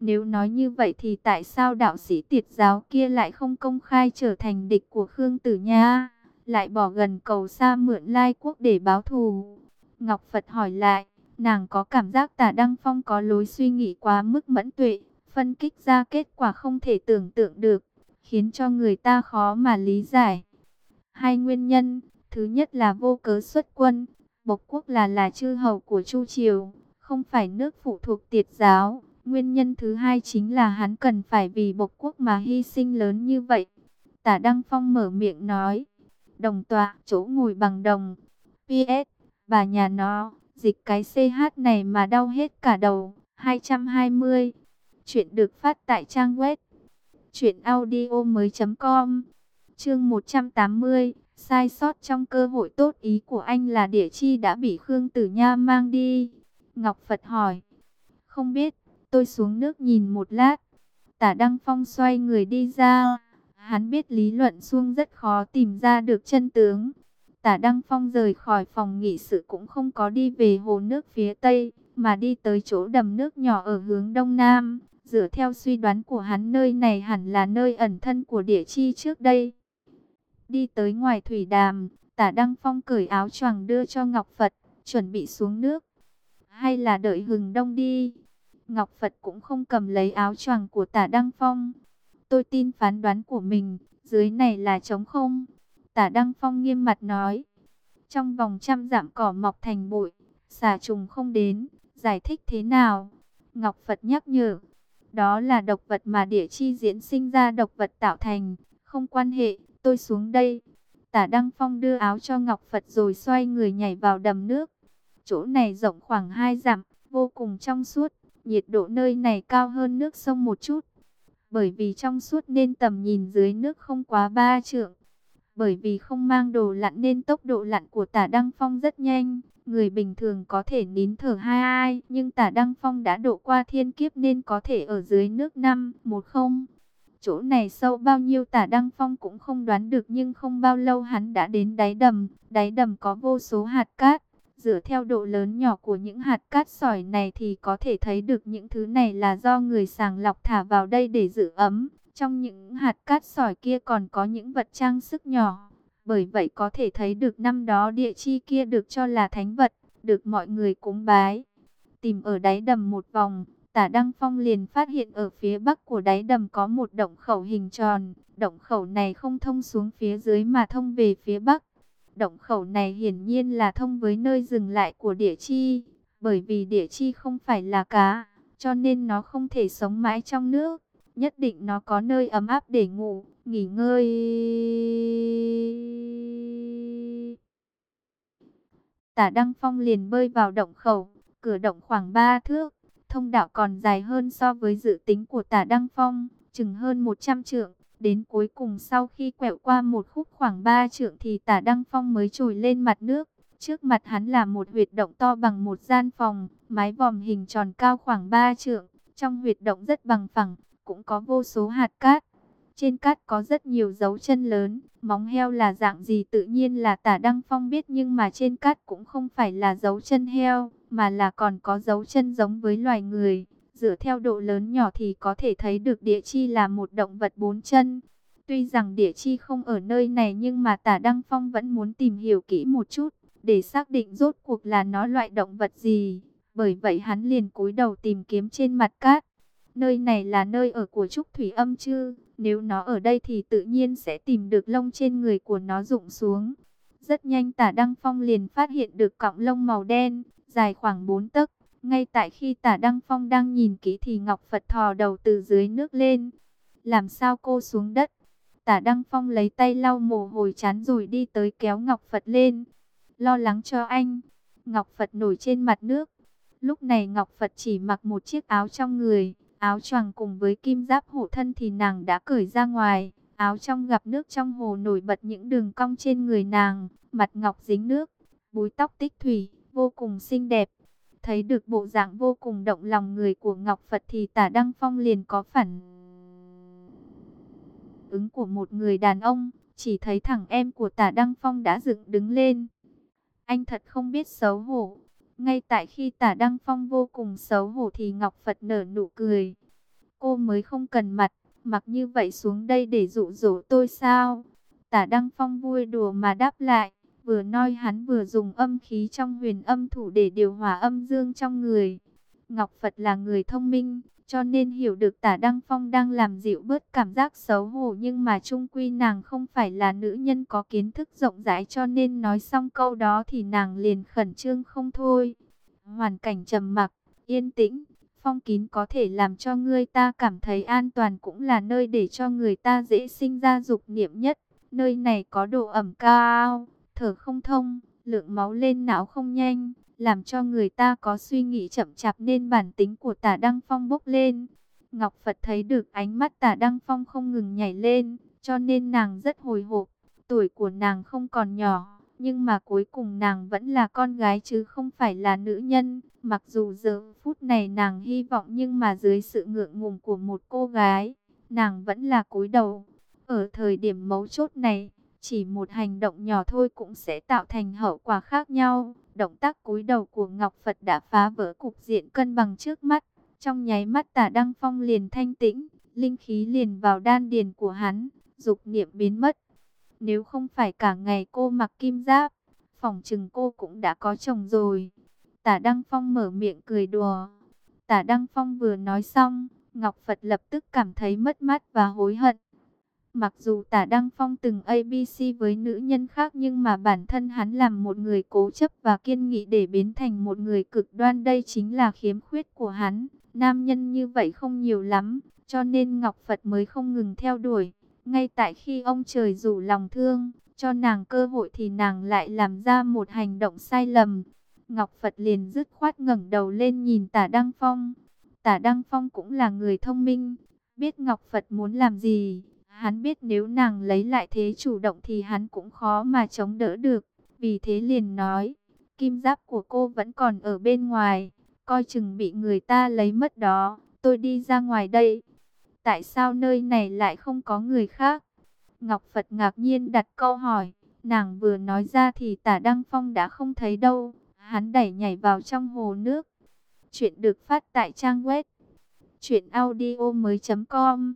Nếu nói như vậy thì tại sao đạo sĩ tiệt giáo kia lại không công khai trở thành địch của Khương Tử Nha, lại bỏ gần cầu xa mượn lai quốc để báo thù? Ngọc Phật hỏi lại, nàng có cảm giác tả Đăng Phong có lối suy nghĩ quá mức mẫn tuệ, phân kích ra kết quả không thể tưởng tượng được, khiến cho người ta khó mà lý giải. Hai nguyên nhân, thứ nhất là vô cớ xuất quân, Bộc quốc là là chư hầu của Chu Triều, không phải nước phụ thuộc tiệt giáo. Nguyên nhân thứ hai chính là hắn cần phải vì bộc quốc mà hy sinh lớn như vậy. Tả Đăng Phong mở miệng nói, đồng tọa, chỗ ngồi bằng đồng. PS, bà nhà nó, dịch cái CH này mà đau hết cả đầu. 220, chuyện được phát tại trang web audio mới.com Chương 180 Sai sót trong cơ hội tốt ý của anh là địa chi đã bị Khương Tử Nha mang đi. Ngọc Phật hỏi. Không biết, tôi xuống nước nhìn một lát. Tả Đăng Phong xoay người đi ra. Hắn biết lý luận xuông rất khó tìm ra được chân tướng. Tả Đăng Phong rời khỏi phòng nghị sự cũng không có đi về hồ nước phía Tây, mà đi tới chỗ đầm nước nhỏ ở hướng Đông Nam. Dựa theo suy đoán của hắn nơi này hẳn là nơi ẩn thân của địa chi trước đây. Đi tới ngoài thủy đàm, tả Đăng Phong cởi áo choàng đưa cho Ngọc Phật, chuẩn bị xuống nước. Hay là đợi hừng đông đi? Ngọc Phật cũng không cầm lấy áo choàng của tả Đăng Phong. Tôi tin phán đoán của mình, dưới này là trống không. Tả Đăng Phong nghiêm mặt nói. Trong vòng trăm dặm cỏ mọc thành bụi, xà trùng không đến, giải thích thế nào? Ngọc Phật nhắc nhở. Đó là độc vật mà địa chi diễn sinh ra độc vật tạo thành, không quan hệ tôi xuống đây. Tả Đăng Phong đưa áo cho Ngọc Phật rồi xoay người nhảy vào đầm nước. Chỗ này rộng khoảng 2 dặm, vô cùng trong suốt, nhiệt độ nơi này cao hơn nước sông một chút. Bởi vì trong suốt nên tầm nhìn dưới nước không quá ba trượng. Bởi vì không mang đồ lặn nên tốc độ lặn của tả Đăng Phong rất nhanh. Người bình thường có thể nín thở hai ai, nhưng tả Đăng Phong đã độ qua thiên kiếp nên có thể ở dưới nước năm, một không. Chỗ này sâu bao nhiêu tả Đăng Phong cũng không đoán được nhưng không bao lâu hắn đã đến đáy đầm. Đáy đầm có vô số hạt cát. Dựa theo độ lớn nhỏ của những hạt cát sỏi này thì có thể thấy được những thứ này là do người sàng lọc thả vào đây để giữ ấm. Trong những hạt cát sỏi kia còn có những vật trang sức nhỏ. Bởi vậy có thể thấy được năm đó địa chi kia được cho là thánh vật, được mọi người cúng bái. Tìm ở đáy đầm một vòng, Tả Đăng Phong liền phát hiện ở phía bắc của đáy đầm có một động khẩu hình tròn. Động khẩu này không thông xuống phía dưới mà thông về phía bắc. Động khẩu này hiển nhiên là thông với nơi dừng lại của địa chi. Bởi vì địa chi không phải là cá, cho nên nó không thể sống mãi trong nước. Nhất định nó có nơi ấm áp để ngủ, nghỉ ngơi. Tả Đăng Phong liền bơi vào động khẩu, cửa động khoảng 3 thước Thông đạo còn dài hơn so với dự tính của tả Đăng Phong, chừng hơn 100 trượng. Đến cuối cùng sau khi quẹo qua một khúc khoảng 3 trượng thì tả Đăng Phong mới trồi lên mặt nước. Trước mặt hắn là một huyệt động to bằng một gian phòng, mái vòm hình tròn cao khoảng 3 trượng. Trong huyệt động rất bằng phẳng, cũng có vô số hạt cát. Trên cát có rất nhiều dấu chân lớn, móng heo là dạng gì tự nhiên là tả Đăng Phong biết nhưng mà trên cát cũng không phải là dấu chân heo mà là còn có dấu chân giống với loài người. Dựa theo độ lớn nhỏ thì có thể thấy được địa chi là một động vật bốn chân. Tuy rằng địa chi không ở nơi này nhưng mà tả Đăng Phong vẫn muốn tìm hiểu kỹ một chút, để xác định rốt cuộc là nó loại động vật gì. Bởi vậy hắn liền cúi đầu tìm kiếm trên mặt cát. Nơi này là nơi ở của Trúc Thủy Âm chứ, nếu nó ở đây thì tự nhiên sẽ tìm được lông trên người của nó rụng xuống. Rất nhanh tả Đăng Phong liền phát hiện được cọng lông màu đen, dài khoảng 4 tấc. Ngay tại khi tả Đăng Phong đang nhìn kỹ thì Ngọc Phật thò đầu từ dưới nước lên. Làm sao cô xuống đất? Tả Đăng Phong lấy tay lau mồ hôi chán rồi đi tới kéo Ngọc Phật lên. Lo lắng cho anh. Ngọc Phật nổi trên mặt nước. Lúc này Ngọc Phật chỉ mặc một chiếc áo trong người. Áo choàng cùng với kim giáp hộ thân thì nàng đã cởi ra ngoài. Áo trong gặp nước trong hồ nổi bật những đường cong trên người nàng. Mặt Ngọc dính nước. Búi tóc tích thủy vô cùng xinh đẹp. Thấy được bộ dạng vô cùng động lòng người của Ngọc Phật thì tả Đăng Phong liền có phản ứng của một người đàn ông, chỉ thấy thằng em của tả Đăng Phong đã dựng đứng lên. Anh thật không biết xấu hổ. Ngay tại khi tả Đăng Phong vô cùng xấu hổ thì Ngọc Phật nở nụ cười. Cô mới không cần mặt, mặc như vậy xuống đây để dụ dỗ tôi sao? Tả Đăng Phong vui đùa mà đáp lại, vừa nói hắn vừa dùng âm khí trong huyền âm thủ để điều hòa âm dương trong người. Ngọc Phật là người thông minh, cho nên hiểu được tả Đăng Phong đang làm dịu bớt cảm giác xấu hổ nhưng mà trung quy nàng không phải là nữ nhân có kiến thức rộng rãi cho nên nói xong câu đó thì nàng liền khẩn trương không thôi. Hoàn cảnh trầm mặc, yên tĩnh, phong kín có thể làm cho người ta cảm thấy an toàn cũng là nơi để cho người ta dễ sinh ra dục niệm nhất. Nơi này có độ ẩm cao, thở không thông, lượng máu lên não không nhanh, làm cho người ta có suy nghĩ chậm chạp nên bản tính của tả Đăng Phong bốc lên. Ngọc Phật thấy được ánh mắt tả Đăng Phong không ngừng nhảy lên, cho nên nàng rất hồi hộp. Tuổi của nàng không còn nhỏ, nhưng mà cuối cùng nàng vẫn là con gái chứ không phải là nữ nhân. Mặc dù giờ phút này nàng hy vọng nhưng mà dưới sự ngượng ngùng của một cô gái, nàng vẫn là cúi đầu. Ở thời điểm mấu chốt này, chỉ một hành động nhỏ thôi cũng sẽ tạo thành hậu quả khác nhau. Động tác cúi đầu của Ngọc Phật đã phá vỡ cục diện cân bằng trước mắt. Trong nháy mắt tả Đăng Phong liền thanh tĩnh, linh khí liền vào đan điền của hắn, dục niệm biến mất. Nếu không phải cả ngày cô mặc kim giáp, phòng trừng cô cũng đã có chồng rồi. Tả Đăng Phong mở miệng cười đùa. Tả Đăng Phong vừa nói xong, Ngọc Phật lập tức cảm thấy mất mát và hối hận. Mặc dù tả Đăng Phong từng ABC với nữ nhân khác nhưng mà bản thân hắn làm một người cố chấp và kiên nghị để biến thành một người cực đoan đây chính là khiếm khuyết của hắn. Nam nhân như vậy không nhiều lắm, cho nên Ngọc Phật mới không ngừng theo đuổi. Ngay tại khi ông trời rủ lòng thương, cho nàng cơ hội thì nàng lại làm ra một hành động sai lầm. Ngọc Phật liền dứt khoát ngẩng đầu lên nhìn tả Đăng Phong. Tả Đăng Phong cũng là người thông minh, biết Ngọc Phật muốn làm gì Hắn biết nếu nàng lấy lại thế chủ động thì hắn cũng khó mà chống đỡ được. Vì thế liền nói, kim giáp của cô vẫn còn ở bên ngoài, coi chừng bị người ta lấy mất đó. Tôi đi ra ngoài đây. Tại sao nơi này lại không có người khác? Ngọc Phật ngạc nhiên đặt câu hỏi. Nàng vừa nói ra thì tả Đăng Phong đã không thấy đâu. Hắn đẩy nhảy vào trong hồ nước. Chuyện được phát tại trang web. Chuyện audio mới.com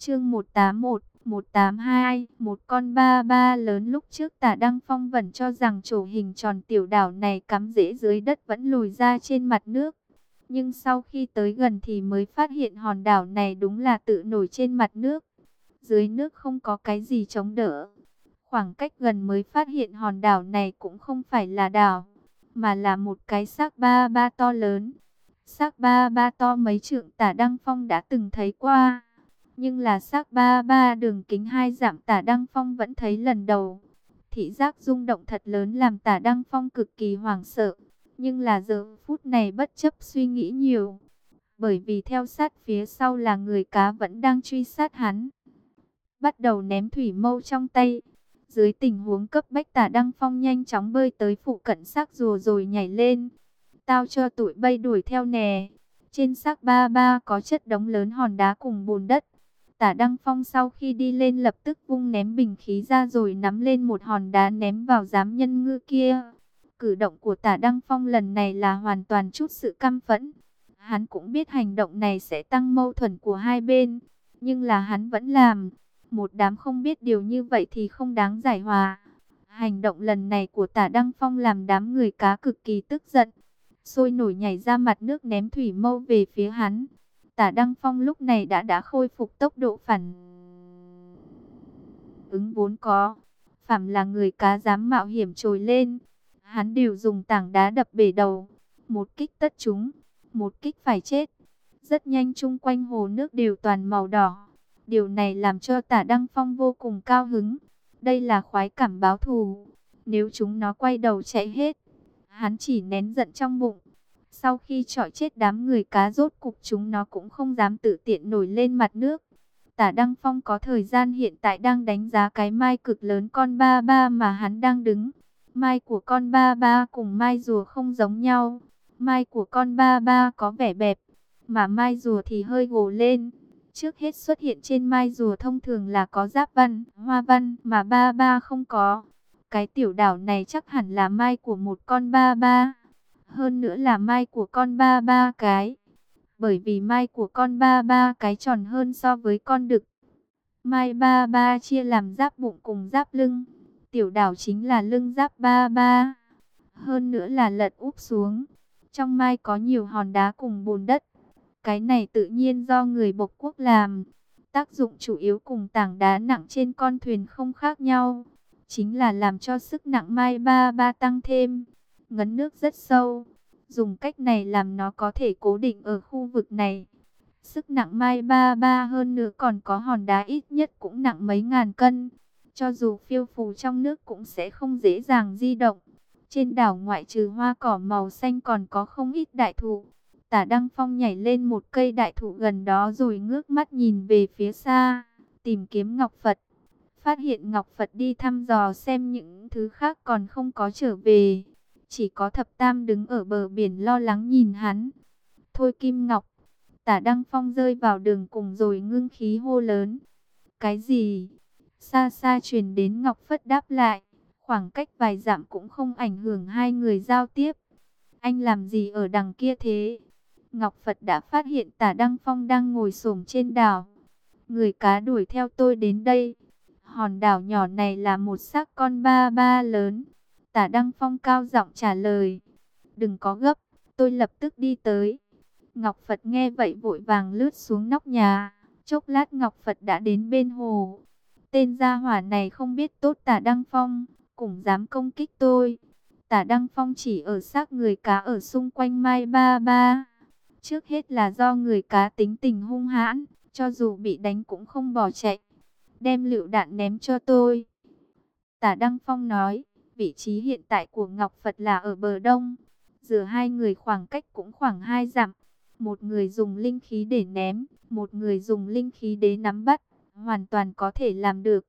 Chương 181, 182, một con ba ba lớn lúc trước tả Đăng Phong vẫn cho rằng chỗ hình tròn tiểu đảo này cắm rễ dưới đất vẫn lùi ra trên mặt nước. Nhưng sau khi tới gần thì mới phát hiện hòn đảo này đúng là tự nổi trên mặt nước. Dưới nước không có cái gì chống đỡ. Khoảng cách gần mới phát hiện hòn đảo này cũng không phải là đảo, mà là một cái xác ba ba to lớn. Xác ba ba to mấy trượng tả Đăng Phong đã từng thấy qua nhưng là xác ba ba đường kính hai giảm tả Đăng Phong vẫn thấy lần đầu. Thị giác rung động thật lớn làm tả Đăng Phong cực kỳ hoảng sợ, nhưng là giờ phút này bất chấp suy nghĩ nhiều. Bởi vì theo sát phía sau là người cá vẫn đang truy sát hắn. Bắt đầu ném thủy mâu trong tay. Dưới tình huống cấp bách tả Đăng Phong nhanh chóng bơi tới phụ cận xác rùa rồi nhảy lên. Tao cho tụi bay đuổi theo nè. Trên xác ba ba có chất đống lớn hòn đá cùng bùn đất. Tả Đăng Phong sau khi đi lên lập tức vung ném bình khí ra rồi nắm lên một hòn đá ném vào giám nhân ngư kia. Cử động của tả Đăng Phong lần này là hoàn toàn chút sự căm phẫn. Hắn cũng biết hành động này sẽ tăng mâu thuẫn của hai bên. Nhưng là hắn vẫn làm. Một đám không biết điều như vậy thì không đáng giải hòa. Hành động lần này của tả Đăng Phong làm đám người cá cực kỳ tức giận. Sôi nổi nhảy ra mặt nước ném thủy mâu về phía hắn. Tả Đăng Phong lúc này đã đã khôi phục tốc độ phản ứng vốn có. Phạm là người cá dám mạo hiểm trồi lên. Hắn đều dùng tảng đá đập bể đầu. Một kích tất chúng, một kích phải chết. Rất nhanh chung quanh hồ nước đều toàn màu đỏ. Điều này làm cho tả Đăng Phong vô cùng cao hứng. Đây là khoái cảm báo thù. Nếu chúng nó quay đầu chạy hết, hắn chỉ nén giận trong bụng. Sau khi trọi chết đám người cá rốt cục chúng nó cũng không dám tự tiện nổi lên mặt nước. Tả Đăng Phong có thời gian hiện tại đang đánh giá cái mai cực lớn con ba ba mà hắn đang đứng. Mai của con ba ba cùng mai rùa không giống nhau. Mai của con ba ba có vẻ bẹp, mà mai rùa thì hơi gồ lên. Trước hết xuất hiện trên mai rùa thông thường là có giáp văn, hoa văn mà ba ba không có. Cái tiểu đảo này chắc hẳn là mai của một con ba ba hơn nữa là mai của con ba ba cái. bởi vì mai của con ba ba cái tròn hơn so với con đực. Mai ba ba chia làm giáp bụng cùng giáp lưng, tiểu đảo chính là lưng giáp ba ba, hơn nữa là lật úp xuống. Trong mai có nhiều hòn đá cùng bùn đất, cái này tự nhiên do người bộc quốc làm. Tác dụng chủ yếu cùng tảng đá nặng trên con thuyền không khác nhau. Chính là làm cho sức nặng mai ba ba tăng thêm. Ngấn nước rất sâu. Dùng cách này làm nó có thể cố định ở khu vực này. Sức nặng mai ba ba hơn nữa còn có hòn đá ít nhất cũng nặng mấy ngàn cân. Cho dù phiêu phù trong nước cũng sẽ không dễ dàng di động. Trên đảo ngoại trừ hoa cỏ màu xanh còn có không ít đại thụ. Tả Đăng Phong nhảy lên một cây đại thụ gần đó rồi ngước mắt nhìn về phía xa, tìm kiếm Ngọc Phật. Phát hiện Ngọc Phật đi thăm dò xem những thứ khác còn không có trở về. Chỉ có thập tam đứng ở bờ biển lo lắng nhìn hắn. Thôi Kim Ngọc, tả Đăng Phong rơi vào đường cùng rồi ngưng khí hô lớn. Cái gì? Xa xa truyền đến Ngọc phất đáp lại. Khoảng cách vài dặm cũng không ảnh hưởng hai người giao tiếp. Anh làm gì ở đằng kia thế? Ngọc Phật đã phát hiện tả Đăng Phong đang ngồi xổm trên đảo. Người cá đuổi theo tôi đến đây. Hòn đảo nhỏ này là một xác con ba ba lớn. Tả Đăng Phong cao giọng trả lời. Đừng có gấp, tôi lập tức đi tới. Ngọc Phật nghe vậy vội vàng lướt xuống nóc nhà. Chốc lát Ngọc Phật đã đến bên hồ. Tên gia hỏa này không biết tốt tả Đăng Phong, cũng dám công kích tôi. Tả Đăng Phong chỉ ở xác người cá ở xung quanh Mai Ba Ba. Trước hết là do người cá tính tình hung hãn, cho dù bị đánh cũng không bỏ chạy. Đem lựu đạn ném cho tôi. Tả Đăng Phong nói, vị trí hiện tại của Ngọc Phật là ở bờ đông. Giữa hai người khoảng cách cũng khoảng hai dặm. Một người dùng linh khí để ném, một người dùng linh khí để nắm bắt. Hoàn toàn có thể làm được.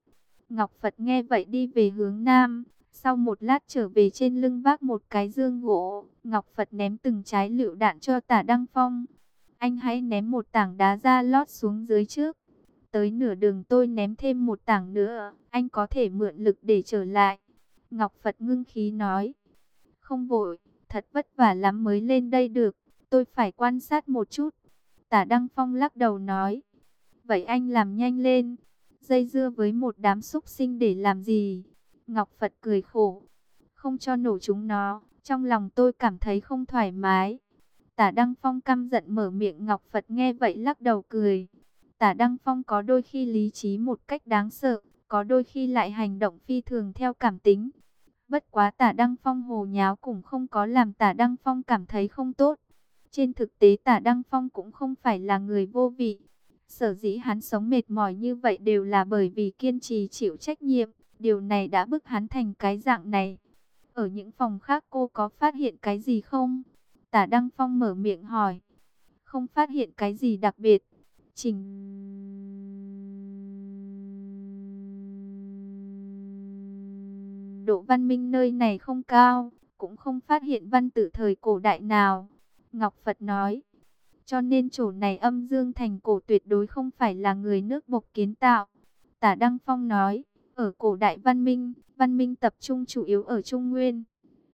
Ngọc Phật nghe vậy đi về hướng nam, sau một lát trở về trên lưng vác một cái dương gỗ, Ngọc Phật ném từng trái lựu đạn cho tả Đăng Phong. Anh hãy ném một tảng đá ra lót xuống dưới trước. Tới nửa đường tôi ném thêm một tảng nữa, anh có thể mượn lực để trở lại. Ngọc Phật ngưng khí nói. Không vội, thật vất vả lắm mới lên đây được, tôi phải quan sát một chút. Tả Đăng Phong lắc đầu nói. Vậy anh làm nhanh lên, dây dưa với một đám súc sinh để làm gì? Ngọc Phật cười khổ, không cho nổ chúng nó, trong lòng tôi cảm thấy không thoải mái. Tả Đăng Phong căm giận mở miệng Ngọc Phật nghe vậy lắc đầu cười. Tả Đăng Phong có đôi khi lý trí một cách đáng sợ, có đôi khi lại hành động phi thường theo cảm tính. Bất quá tả Đăng Phong hồ nháo cũng không có làm tả Đăng Phong cảm thấy không tốt. Trên thực tế tả Đăng Phong cũng không phải là người vô vị. Sở dĩ hắn sống mệt mỏi như vậy đều là bởi vì kiên trì chịu trách nhiệm. Điều này đã bức hắn thành cái dạng này. Ở những phòng khác cô có phát hiện cái gì không? Tả Đăng Phong mở miệng hỏi. Không phát hiện cái gì đặc biệt. Trình... Độ văn minh nơi này không cao, cũng không phát hiện văn tử thời cổ đại nào. Ngọc Phật nói, cho nên chỗ này âm dương thành cổ tuyệt đối không phải là người nước bộc kiến tạo. Tả Đăng Phong nói, ở cổ đại văn minh, văn minh tập trung chủ yếu ở Trung Nguyên.